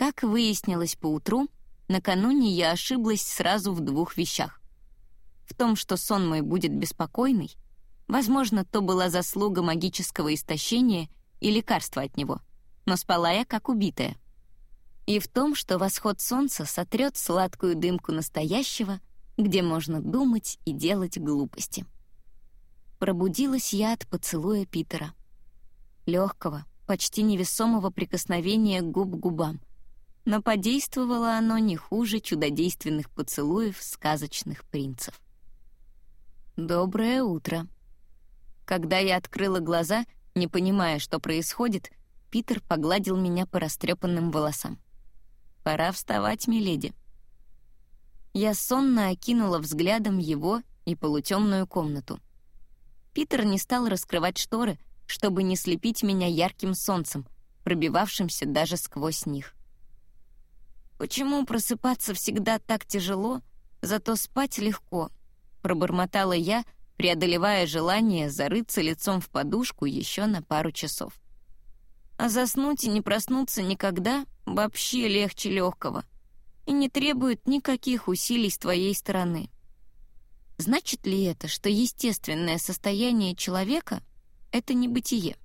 Как выяснилось поутру, накануне я ошиблась сразу в двух вещах. В том, что сон мой будет беспокойный, возможно, то была заслуга магического истощения и лекарства от него, но спала я как убитая. И в том, что восход солнца сотрет сладкую дымку настоящего, где можно думать и делать глупости. Пробудилась я от поцелуя Питера. Легкого, почти невесомого прикосновения губ к губам. Но подействовало оно не хуже чудодейственных поцелуев сказочных принцев. «Доброе утро». Когда я открыла глаза, не понимая, что происходит, Питер погладил меня по растрепанным волосам. «Пора вставать, миледи». Я сонно окинула взглядом его и полутемную комнату. Питер не стал раскрывать шторы, чтобы не слепить меня ярким солнцем, пробивавшимся даже сквозь них. «Почему просыпаться всегда так тяжело, зато спать легко?» — пробормотала я, преодолевая желание зарыться лицом в подушку еще на пару часов. А заснуть и не проснуться никогда вообще легче легкого и не требует никаких усилий с твоей стороны. Значит ли это, что естественное состояние человека — это не бытие?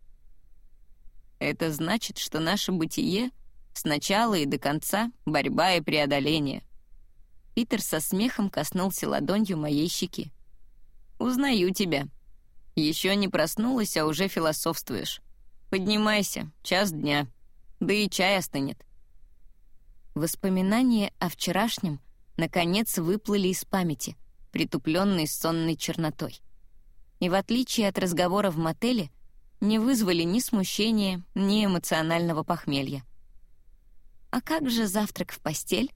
Это значит, что наше бытие — сначала и до конца борьба и преодоление. Питер со смехом коснулся ладонью моей щеки. «Узнаю тебя. Еще не проснулась, а уже философствуешь. Поднимайся, час дня. Да и чай остынет». Воспоминания о вчерашнем наконец выплыли из памяти, притупленной сонной чернотой. И в отличие от разговора в мотеле, не вызвали ни смущения, ни эмоционального похмелья. А как же завтрак в постель?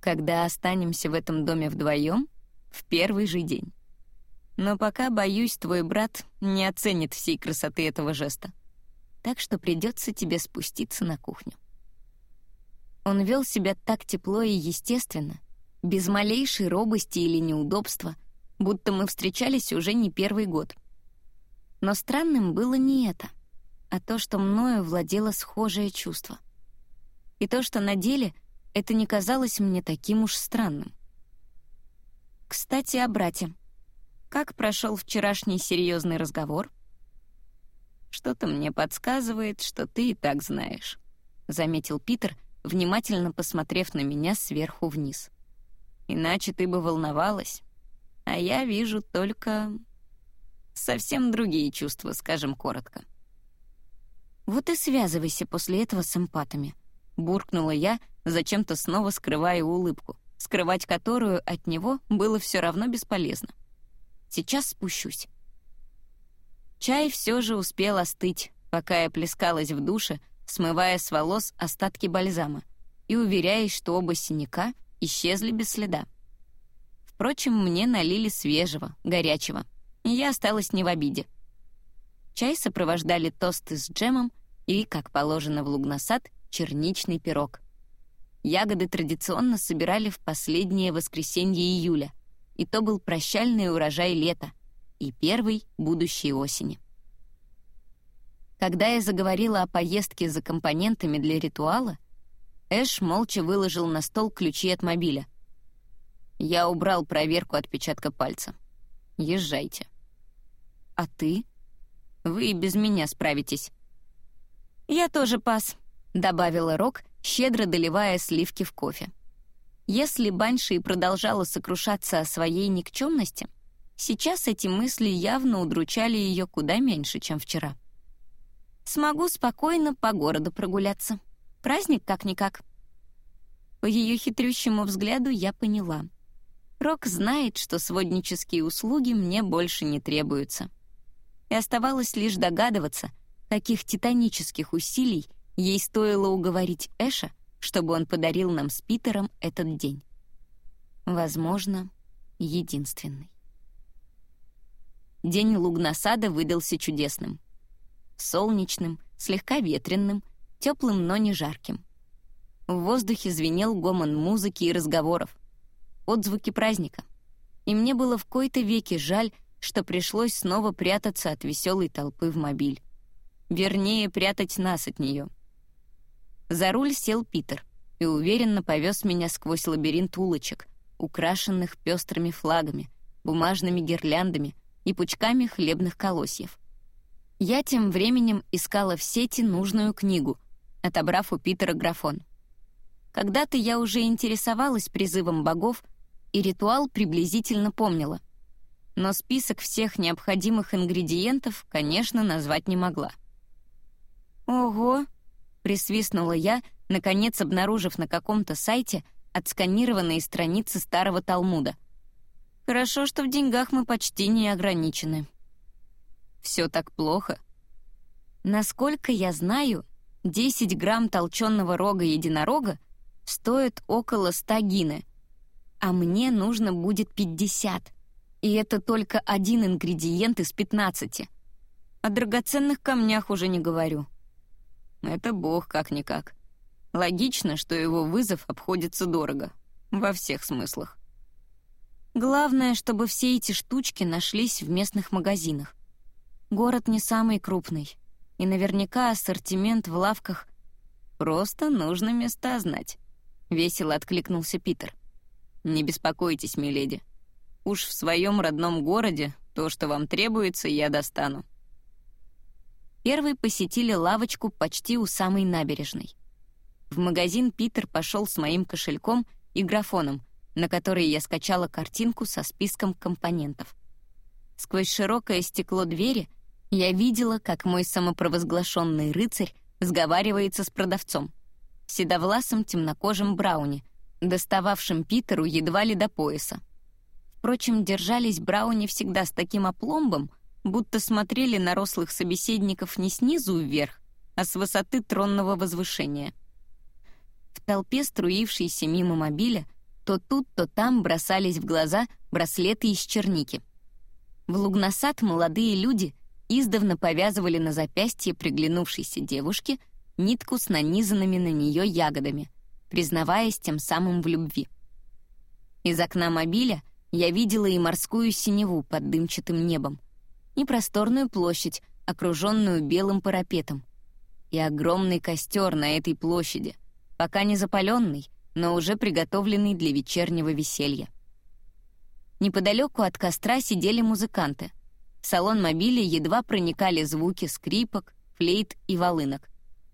Когда останемся в этом доме вдвоем, в первый же день. Но пока, боюсь, твой брат не оценит всей красоты этого жеста. Так что придется тебе спуститься на кухню. Он вел себя так тепло и естественно, без малейшей робости или неудобства, будто мы встречались уже не первый год. Но странным было не это, а то, что мною владело схожее чувство. И то, что на деле это не казалось мне таким уж странным. Кстати, о брате. Как прошел вчерашний серьезный разговор? «Что-то мне подсказывает, что ты и так знаешь», — заметил Питер, внимательно посмотрев на меня сверху вниз. «Иначе ты бы волновалась, а я вижу только совсем другие чувства, скажем коротко». «Вот и связывайся после этого с эмпатами», — буркнула я, зачем-то снова скрывая улыбку, скрывать которую от него было все равно бесполезно. «Сейчас спущусь». Чай все же успел остыть, пока я плескалась в душе, смывая с волос остатки бальзама и уверяясь, что оба синяка исчезли без следа. Впрочем, мне налили свежего, горячего, и я осталась не в обиде. Чай сопровождали тосты с джемом и, как положено в Лугнасад, черничный пирог. Ягоды традиционно собирали в последнее воскресенье июля, и то был прощальный урожай лета и первый будущей осени. Когда я заговорила о поездке за компонентами для ритуала, Эш молча выложил на стол ключи от мобиля. Я убрал проверку отпечатка пальца. Езжайте. А ты? Вы и без меня справитесь. Я тоже пас, добавила Рок, щедро доливая сливки в кофе. Если Банши и продолжала сокрушаться о своей никчемности, сейчас эти мысли явно удручали ее куда меньше, чем вчера смогу спокойно по городу прогуляться. Праздник как-никак. По ее хитрющему взгляду я поняла. Рок знает, что своднические услуги мне больше не требуются. И оставалось лишь догадываться, каких титанических усилий ей стоило уговорить Эша, чтобы он подарил нам с Питером этот день. Возможно, единственный. День Лугнасада выдался чудесным солнечным, слегка ветренным, теплым, но не жарким. В воздухе звенел гомон музыки и разговоров, отзвуки праздника. И мне было в кои-то веки жаль, что пришлось снова прятаться от веселой толпы в мобиль. Вернее, прятать нас от нее. За руль сел Питер и уверенно повез меня сквозь лабиринт улочек, украшенных пестрыми флагами, бумажными гирляндами и пучками хлебных колосьев. Я тем временем искала в сети нужную книгу, отобрав у Питера графон. Когда-то я уже интересовалась призывом богов, и ритуал приблизительно помнила. Но список всех необходимых ингредиентов, конечно, назвать не могла. «Ого!» — присвистнула я, наконец обнаружив на каком-то сайте отсканированные страницы старого Талмуда. «Хорошо, что в деньгах мы почти не ограничены». Все так плохо. Насколько я знаю, 10 грамм толченого рога единорога стоит около 100 гины, а мне нужно будет 50. И это только один ингредиент из 15. О драгоценных камнях уже не говорю. Это бог как-никак. Логично, что его вызов обходится дорого. Во всех смыслах. Главное, чтобы все эти штучки нашлись в местных магазинах. Город не самый крупный, и наверняка ассортимент в лавках «Просто нужно места знать», — весело откликнулся Питер. «Не беспокойтесь, миледи. Уж в своем родном городе то, что вам требуется, я достану». Первый посетили лавочку почти у самой набережной. В магазин Питер пошел с моим кошельком и графоном, на который я скачала картинку со списком компонентов. Сквозь широкое стекло двери я видела, как мой самопровозглашенный рыцарь сговаривается с продавцом, седовласым темнокожим Брауни, достававшим Питеру едва ли до пояса. Впрочем, держались Брауни всегда с таким опломбом, будто смотрели на рослых собеседников не снизу вверх, а с высоты тронного возвышения. В толпе, струившейся мимо мобиля, то тут, то там бросались в глаза браслеты из черники. В Лугнасад молодые люди — издавна повязывали на запястье приглянувшейся девушке нитку с нанизанными на нее ягодами, признаваясь тем самым в любви. Из окна мобиля я видела и морскую синеву под дымчатым небом, и просторную площадь, окруженную белым парапетом, и огромный костер на этой площади, пока не запаленный, но уже приготовленный для вечернего веселья. Неподалеку от костра сидели музыканты — в салон мобиля едва проникали звуки скрипок, флейт и волынок.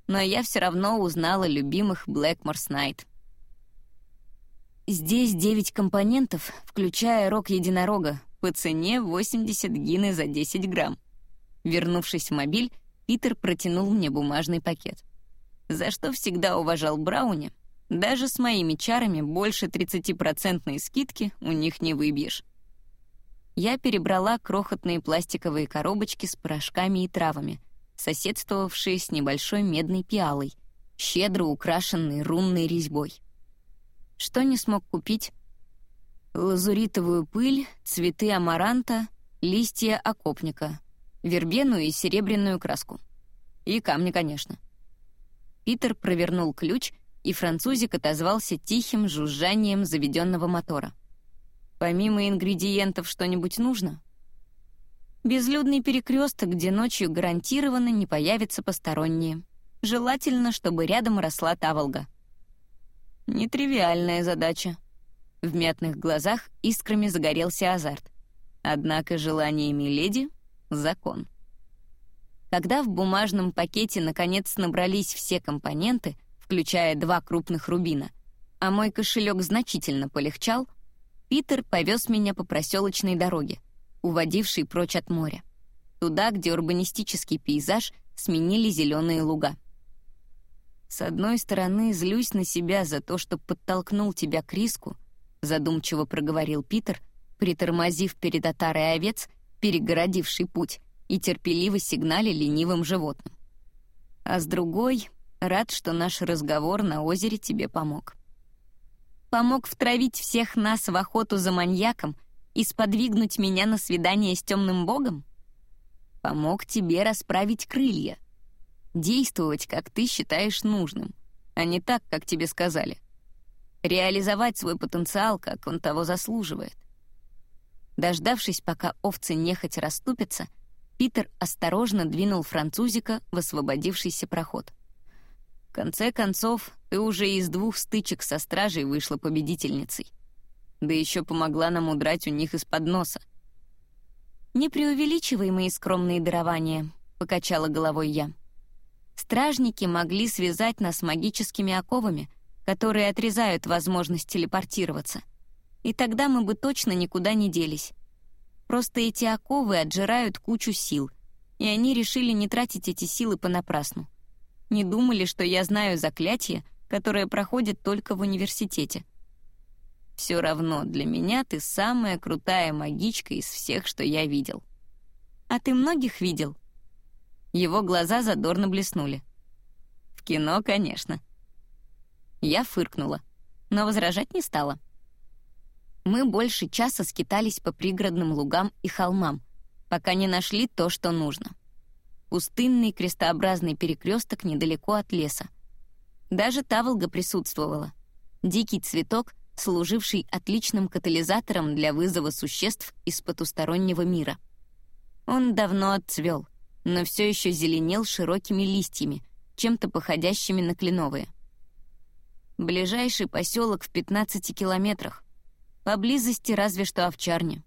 Но я все равно узнала любимых Blackmore's Night. Здесь 9 компонентов, включая рог единорога, по цене 80 гины за 10 грамм. Вернувшись в мобиль, Питер протянул мне бумажный пакет. За что всегда уважал Брауни. Даже с моими чарами больше 30% скидки у них не выбьешь я перебрала крохотные пластиковые коробочки с порошками и травами, соседствовавшие с небольшой медной пиалой, щедро украшенной рунной резьбой. Что не смог купить? Лазуритовую пыль, цветы амаранта, листья окопника, вербену и серебряную краску. И камни, конечно. Питер провернул ключ, и французик отозвался тихим жужжанием заведенного мотора — Помимо ингредиентов что-нибудь нужно? Безлюдный перекресток, где ночью гарантированно не появятся посторонние. Желательно, чтобы рядом росла таволга. Нетривиальная задача. В мятных глазах искрами загорелся азарт. Однако желание Миледи — закон. Когда в бумажном пакете наконец набрались все компоненты, включая два крупных рубина, а мой кошелек значительно полегчал — Питер повез меня по проселочной дороге, уводившей прочь от моря, туда, где урбанистический пейзаж сменили зеленые луга. С одной стороны, злюсь на себя за то, что подтолкнул тебя к риску, задумчиво проговорил Питер, притормозив перед отарой овец, перегородивший путь, и терпеливо сигнали ленивым животным. А с другой, рад, что наш разговор на озере тебе помог помог втравить всех нас в охоту за маньяком и сподвигнуть меня на свидание с темным богом? Помог тебе расправить крылья, действовать, как ты считаешь нужным, а не так, как тебе сказали. Реализовать свой потенциал, как он того заслуживает. Дождавшись, пока овцы нехоть расступятся, Питер осторожно двинул французика в освободившийся проход. В конце концов, ты уже из двух стычек со стражей вышла победительницей. Да еще помогла нам удрать у них из-под носа. «Не преувеличивай мои скромные дарования», — покачала головой я. «Стражники могли связать нас магическими оковами, которые отрезают возможность телепортироваться. И тогда мы бы точно никуда не делись. Просто эти оковы отжирают кучу сил, и они решили не тратить эти силы понапрасну. Не думали, что я знаю заклятие, которое проходит только в университете. Все равно для меня ты самая крутая магичка из всех, что я видел. А ты многих видел? Его глаза задорно блеснули. В кино, конечно. Я фыркнула, но возражать не стала. Мы больше часа скитались по пригородным лугам и холмам, пока не нашли то, что нужно. Пустынный крестообразный перекресток недалеко от леса. Даже таволга присутствовала. Дикий цветок, служивший отличным катализатором для вызова существ из потустороннего мира. Он давно отцвел, но все еще зеленел широкими листьями, чем-то походящими на кленовые. Ближайший поселок в 15 километрах, Поблизости разве что овчарня.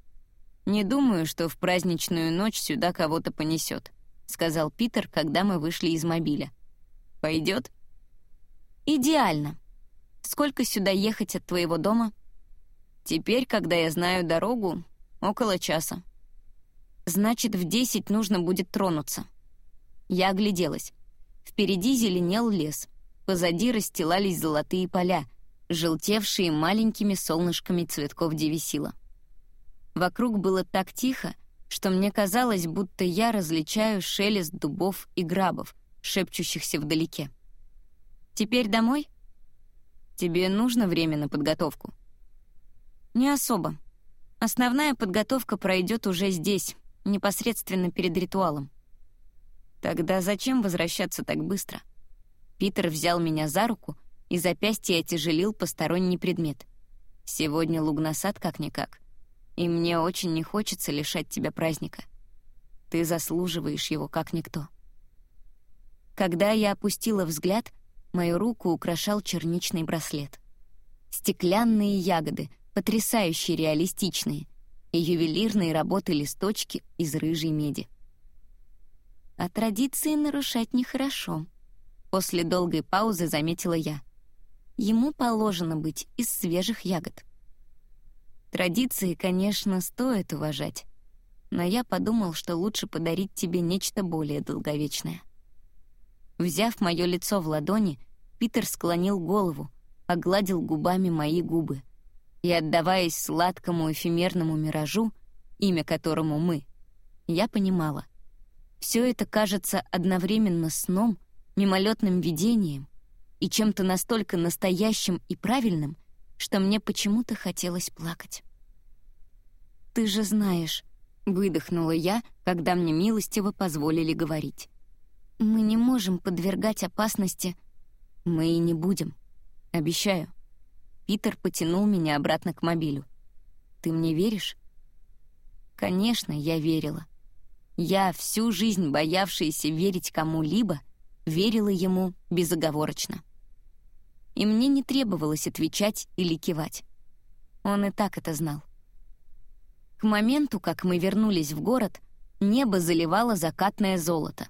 Не думаю, что в праздничную ночь сюда кого-то понесет, сказал Питер, когда мы вышли из мобиля. Пойдет? Идеально. Сколько сюда ехать от твоего дома? Теперь, когда я знаю дорогу, около часа. Значит, в десять нужно будет тронуться. Я огляделась. Впереди зеленел лес. Позади расстилались золотые поля, желтевшие маленькими солнышками цветков девисила. Вокруг было так тихо, что мне казалось, будто я различаю шелест дубов и грабов, шепчущихся вдалеке. «Теперь домой?» «Тебе нужно время на подготовку?» «Не особо. Основная подготовка пройдет уже здесь, непосредственно перед ритуалом». «Тогда зачем возвращаться так быстро?» Питер взял меня за руку и запястье отяжелил посторонний предмет. Сегодня лугнасад как-никак, и мне очень не хочется лишать тебя праздника. Ты заслуживаешь его как никто. Когда я опустила взгляд, мою руку украшал черничный браслет. Стеклянные ягоды, потрясающе реалистичные, и ювелирные работы листочки из рыжей меди. А традиции нарушать нехорошо. После долгой паузы заметила я — ему положено быть из свежих ягод. Традиции, конечно, стоит уважать, но я подумал, что лучше подарить тебе нечто более долговечное. Взяв мое лицо в ладони, Питер склонил голову, огладил губами мои губы и, отдаваясь сладкому эфемерному миражу, имя которому мы, я понимала. Все это кажется одновременно сном, мимолетным видением и чем-то настолько настоящим и правильным, что мне почему-то хотелось плакать. «Ты же знаешь», — выдохнула я, когда мне милостиво позволили говорить. «Мы не можем подвергать опасности...» «Мы и не будем. Обещаю». Питер потянул меня обратно к мобилю. «Ты мне веришь?» Конечно, я верила. Я, всю жизнь боявшаяся верить кому-либо, верила ему безоговорочно. И мне не требовалось отвечать или кивать. Он и так это знал. К моменту, как мы вернулись в город, небо заливало закатное золото.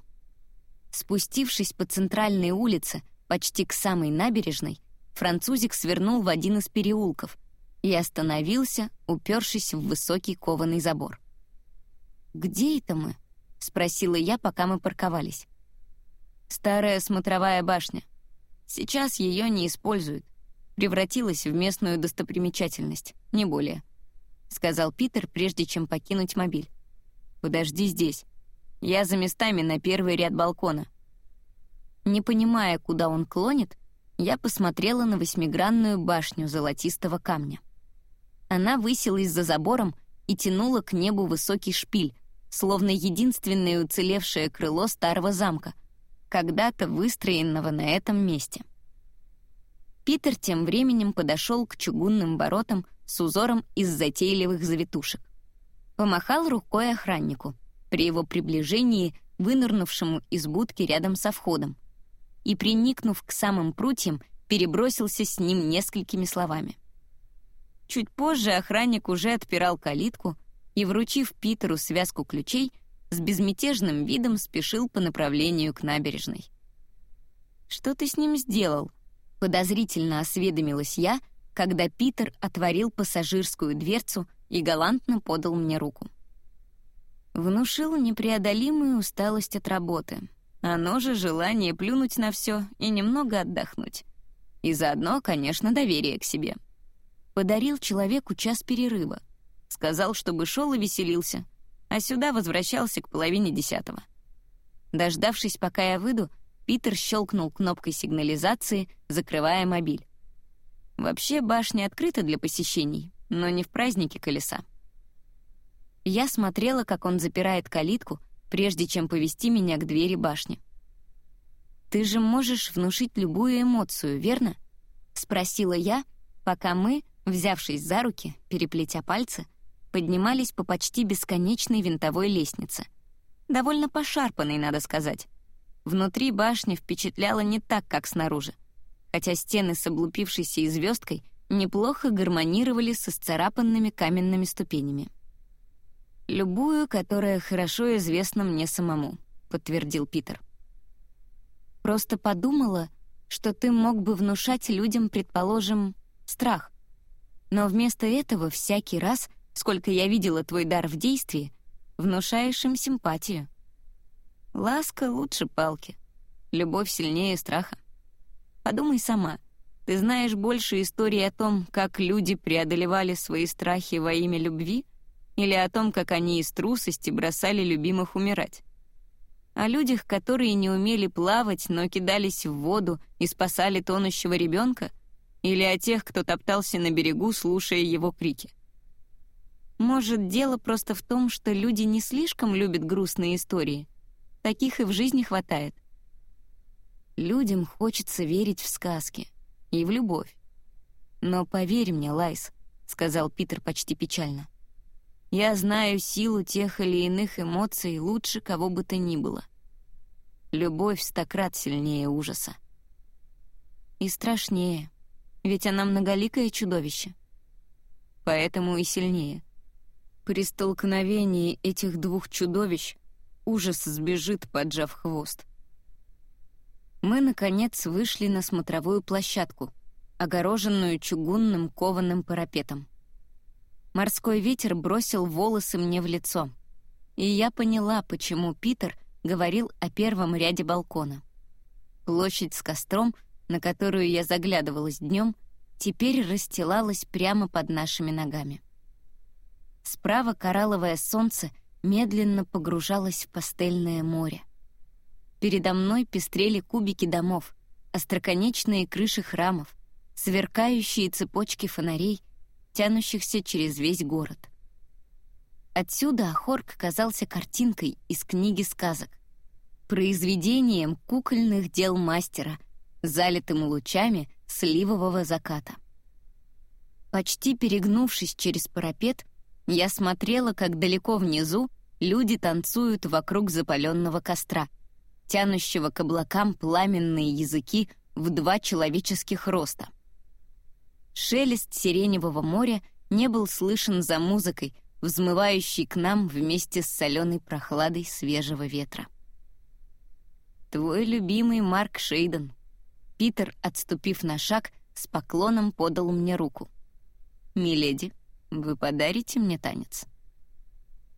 Спустившись по центральной улице, почти к самой набережной, французик свернул в один из переулков и остановился, упершись в высокий кованый забор. «Где это мы?» — спросила я, пока мы парковались. Старая смотровая башня. Сейчас ее не используют. Превратилась в местную достопримечательность, не более. Сказал Питер, прежде чем покинуть мобиль. «Подожди здесь. Я за местами на первый ряд балкона». Не понимая, куда он клонит, я посмотрела на восьмигранную башню золотистого камня. Она высилась за забором и тянула к небу высокий шпиль, словно единственное уцелевшее крыло старого замка — когда-то выстроенного на этом месте. Питер тем временем подошел к чугунным воротам с узором из затейливых завитушек. Помахал рукой охраннику, при его приближении вынырнувшему из будки рядом со входом. И, приникнув к самым прутьям, перебросился с ним несколькими словами. Чуть позже охранник уже отпирал калитку и, вручив Питеру связку ключей, с безмятежным видом спешил по направлению к набережной. «Что ты с ним сделал?» — подозрительно осведомилась я, когда Питер отворил пассажирскую дверцу и галантно подал мне руку. Внушил непреодолимую усталость от работы. Оно же желание плюнуть на все и немного отдохнуть. И заодно, конечно, доверие к себе. Подарил человеку час перерыва. Сказал, чтобы шел и веселился, а сюда возвращался к половине десятого. Дождавшись, пока я выйду, Питер щелкнул кнопкой сигнализации, закрывая мобиль. Вообще башня открыта для посещений, но не в празднике колеса. Я смотрела, как он запирает калитку, прежде чем повести меня к двери башни. «Ты же можешь внушить любую эмоцию, верно?» — спросила я, пока мы, взявшись за руки, переплетя пальцы, поднимались по почти бесконечной винтовой лестнице. Довольно пошарпанной, надо сказать. Внутри башня впечатляла не так, как снаружи, хотя стены с облупившейся и звездкой неплохо гармонировали со сцарапанными каменными ступенями. «Любую, которая хорошо известна мне самому», — подтвердил Питер. «Просто подумала, что ты мог бы внушать людям, предположим, страх. Но вместо этого всякий раз, сколько я видела твой дар в действии, внушаешь им симпатию. Ласка лучше палки. Любовь сильнее страха. Подумай сама. Ты знаешь больше историй о том, как люди преодолевали свои страхи во имя любви, или о том, как они из трусости бросали любимых умирать? О людях, которые не умели плавать, но кидались в воду и спасали тонущего ребенка? Или о тех, кто топтался на берегу, слушая его крики? Может, дело просто в том, что люди не слишком любят грустные истории — Таких и в жизни хватает. Людям хочется верить в сказки и в любовь. Но поверь мне, Лайс, — сказал Питер почти печально, — я знаю силу тех или иных эмоций лучше кого бы то ни было. Любовь стократ сильнее ужаса. И страшнее, ведь она многоликое чудовище. Поэтому и сильнее. При столкновении этих двух чудовищ ужас сбежит, поджав хвост. Мы, наконец, вышли на смотровую площадку, огороженную чугунным кованым парапетом. Морской ветер бросил волосы мне в лицо, и я поняла, почему Питер говорил о первом ряде балкона. Площадь с костром, на которую я заглядывалась днем, теперь расстилалась прямо под нашими ногами. Справа коралловое солнце — медленно погружалась в пастельное море. Передо мной пестрели кубики домов, остроконечные крыши храмов, сверкающие цепочки фонарей, тянущихся через весь город. Отсюда Ахорк казался картинкой из книги сказок, произведением кукольных дел мастера, залитым лучами сливового заката. Почти перегнувшись через парапет, я смотрела, как далеко внизу люди танцуют вокруг запаленного костра, тянущего к облакам пламенные языки в два человеческих роста. Шелест сиреневого моря не был слышен за музыкой, взмывающей к нам вместе с соленой прохладой свежего ветра. «Твой любимый Марк Шейден». Питер, отступив на шаг, с поклоном подал мне руку. «Миледи, вы подарите мне танец?»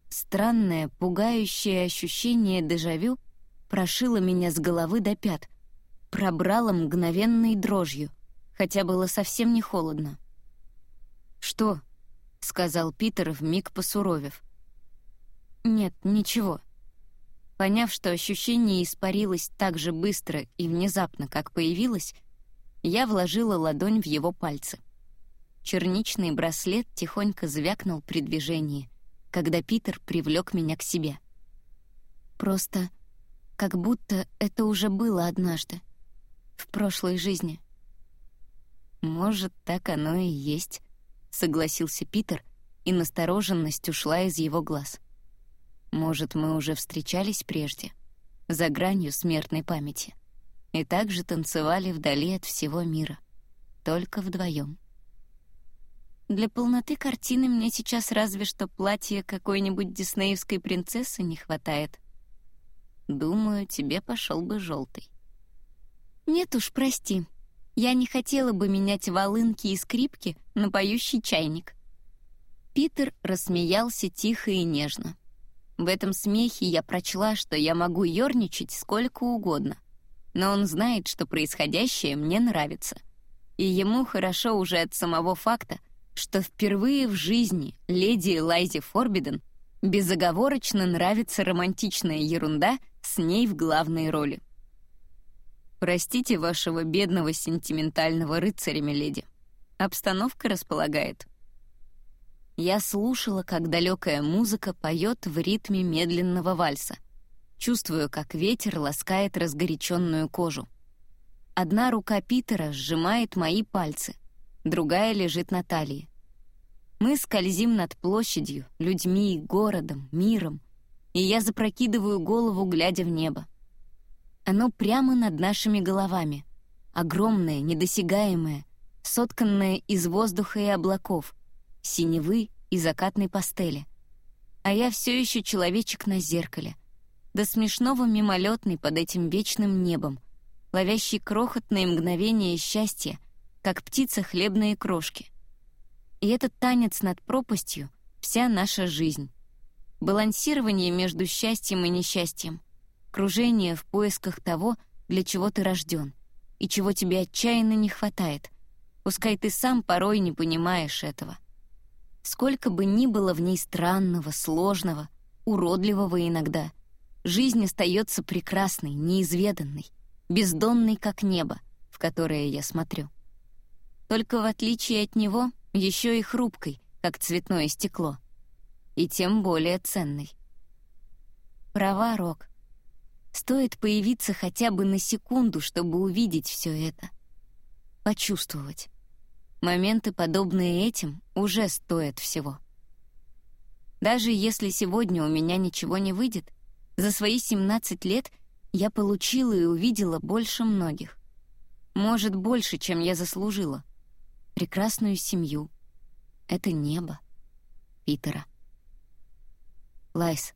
Странное, пугающее ощущение дежавю прошило меня с головы до пят, пробрало мгновенной дрожью, хотя было совсем не холодно. «Что?» — сказал Питер, вмиг посуровев. «Нет, ничего». Поняв, что ощущение испарилось так же быстро и внезапно, как появилось, я вложила ладонь в его пальцы. Черничный браслет тихонько звякнул при движении — когда Питер привлек меня к себе. Просто как будто это уже было однажды, в прошлой жизни. «Может, так оно и есть», — согласился Питер, и настороженность ушла из его глаз. «Может, мы уже встречались прежде, за гранью смертной памяти. и также танцевали вдали от всего мира, только вдвоем. Для полноты картины мне сейчас разве что платье какой-нибудь диснеевской принцессы не хватает. Думаю, тебе пошел бы желтый. Нет уж, прости. Я не хотела бы менять волынки и скрипки на поющий чайник. Питер рассмеялся тихо и нежно. В этом смехе я прочла, что я могу ерничать сколько угодно. Но он знает, что происходящее мне нравится. И ему хорошо уже от самого факта, что впервые в жизни леди Элайзе Форбиден безоговорочно нравится романтичная ерунда с ней в главной роли. «Простите вашего бедного сентиментального рыцаря, миледи. Обстановка располагает». Я слушала, как далекая музыка поет в ритме медленного вальса. Чувствую, как ветер ласкает разгоряченную кожу. Одна рука Питера сжимает мои пальцы — другая лежит на талии. Мы скользим над площадью, людьми, городом, миром, и я запрокидываю голову, глядя в небо. Оно прямо над нашими головами, огромное, недосягаемое, сотканное из воздуха и облаков, синевы и закатной пастели. А я все еще человечек на зеркале, до смешного мимолетный под этим вечным небом, ловящий крохотные мгновения счастья как птица хлебные крошки. И этот танец над пропастью — вся наша жизнь. Балансирование между счастьем и несчастьем, кружение в поисках того, для чего ты рожден, и чего тебе отчаянно не хватает, пускай ты сам порой не понимаешь этого. Сколько бы ни было в ней странного, сложного, уродливого иногда, жизнь остается прекрасной, неизведанной, бездонной, как небо, в которое я смотрю только в отличие от него еще и хрупкой, как цветное стекло, и тем более ценной. Права, Рок. Стоит появиться хотя бы на секунду, чтобы увидеть все это. Почувствовать. Моменты, подобные этим, уже стоят всего. Даже если сегодня у меня ничего не выйдет, за свои 17 лет я получила и увидела больше многих. Может, больше, чем я заслужила прекрасную семью. Это небо. Питера. Лайс,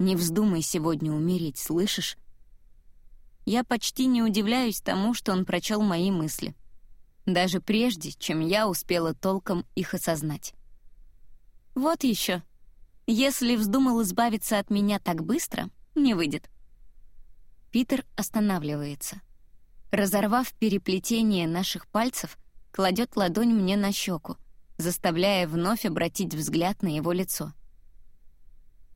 не вздумай сегодня умереть, слышишь? Я почти не удивляюсь тому, что он прочел мои мысли. Даже прежде, чем я успела толком их осознать. Вот еще. Если вздумал избавиться от меня так быстро, не выйдет. Питер останавливается. Разорвав переплетение наших пальцев, кладет ладонь мне на щеку, заставляя вновь обратить взгляд на его лицо.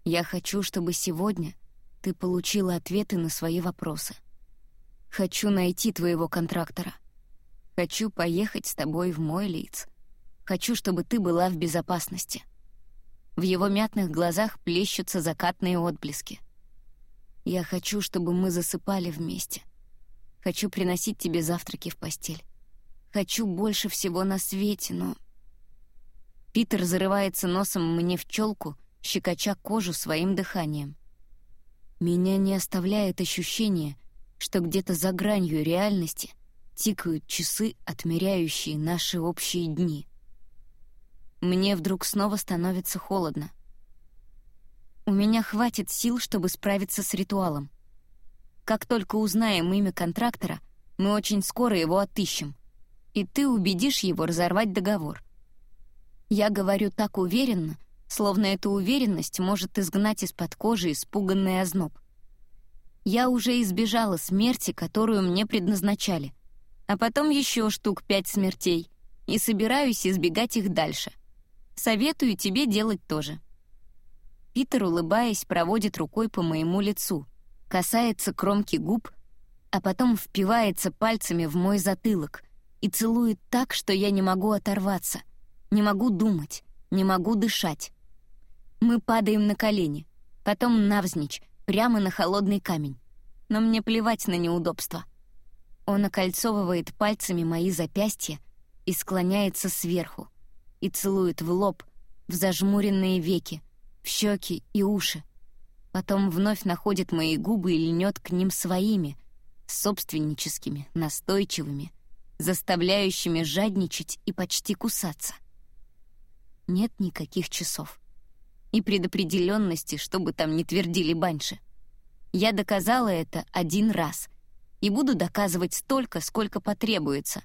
«Я хочу, чтобы сегодня ты получила ответы на свои вопросы. Хочу найти твоего контрактора. Хочу поехать с тобой в мой лиц. Хочу, чтобы ты была в безопасности». В его мятных глазах плещутся закатные отблески. «Я хочу, чтобы мы засыпали вместе. Хочу приносить тебе завтраки в постель. Хочу больше всего на свете, но... Питер зарывается носом мне в челку, щекоча кожу своим дыханием. Меня не оставляет ощущение, что где-то за гранью реальности тикают часы, отмеряющие наши общие дни. Мне вдруг снова становится холодно. У меня хватит сил, чтобы справиться с ритуалом. Как только узнаем имя контрактора, мы очень скоро его отыщем — и ты убедишь его разорвать договор. Я говорю так уверенно, словно эта уверенность может изгнать из-под кожи испуганный озноб. Я уже избежала смерти, которую мне предназначали, а потом еще штук пять смертей, и собираюсь избегать их дальше. Советую тебе делать то же. Питер, улыбаясь, проводит рукой по моему лицу, касается кромки губ, а потом впивается пальцами в мой затылок, и целует так, что я не могу оторваться, не могу думать, не могу дышать. Мы падаем на колени, потом навзничь, прямо на холодный камень. Но мне плевать на неудобства. Он окольцовывает пальцами мои запястья и склоняется сверху, и целует в лоб, в зажмуренные веки, в щеки и уши. Потом вновь находит мои губы и льнет к ним своими, собственническими, настойчивыми, заставляющими жадничать и почти кусаться. Нет никаких часов. И предопределенности, чтобы там не твердили баньше. Я доказала это один раз и буду доказывать столько, сколько потребуется.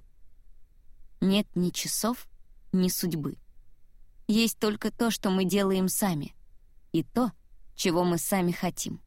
Нет ни часов, ни судьбы. Есть только то, что мы делаем сами, и то, чего мы сами хотим.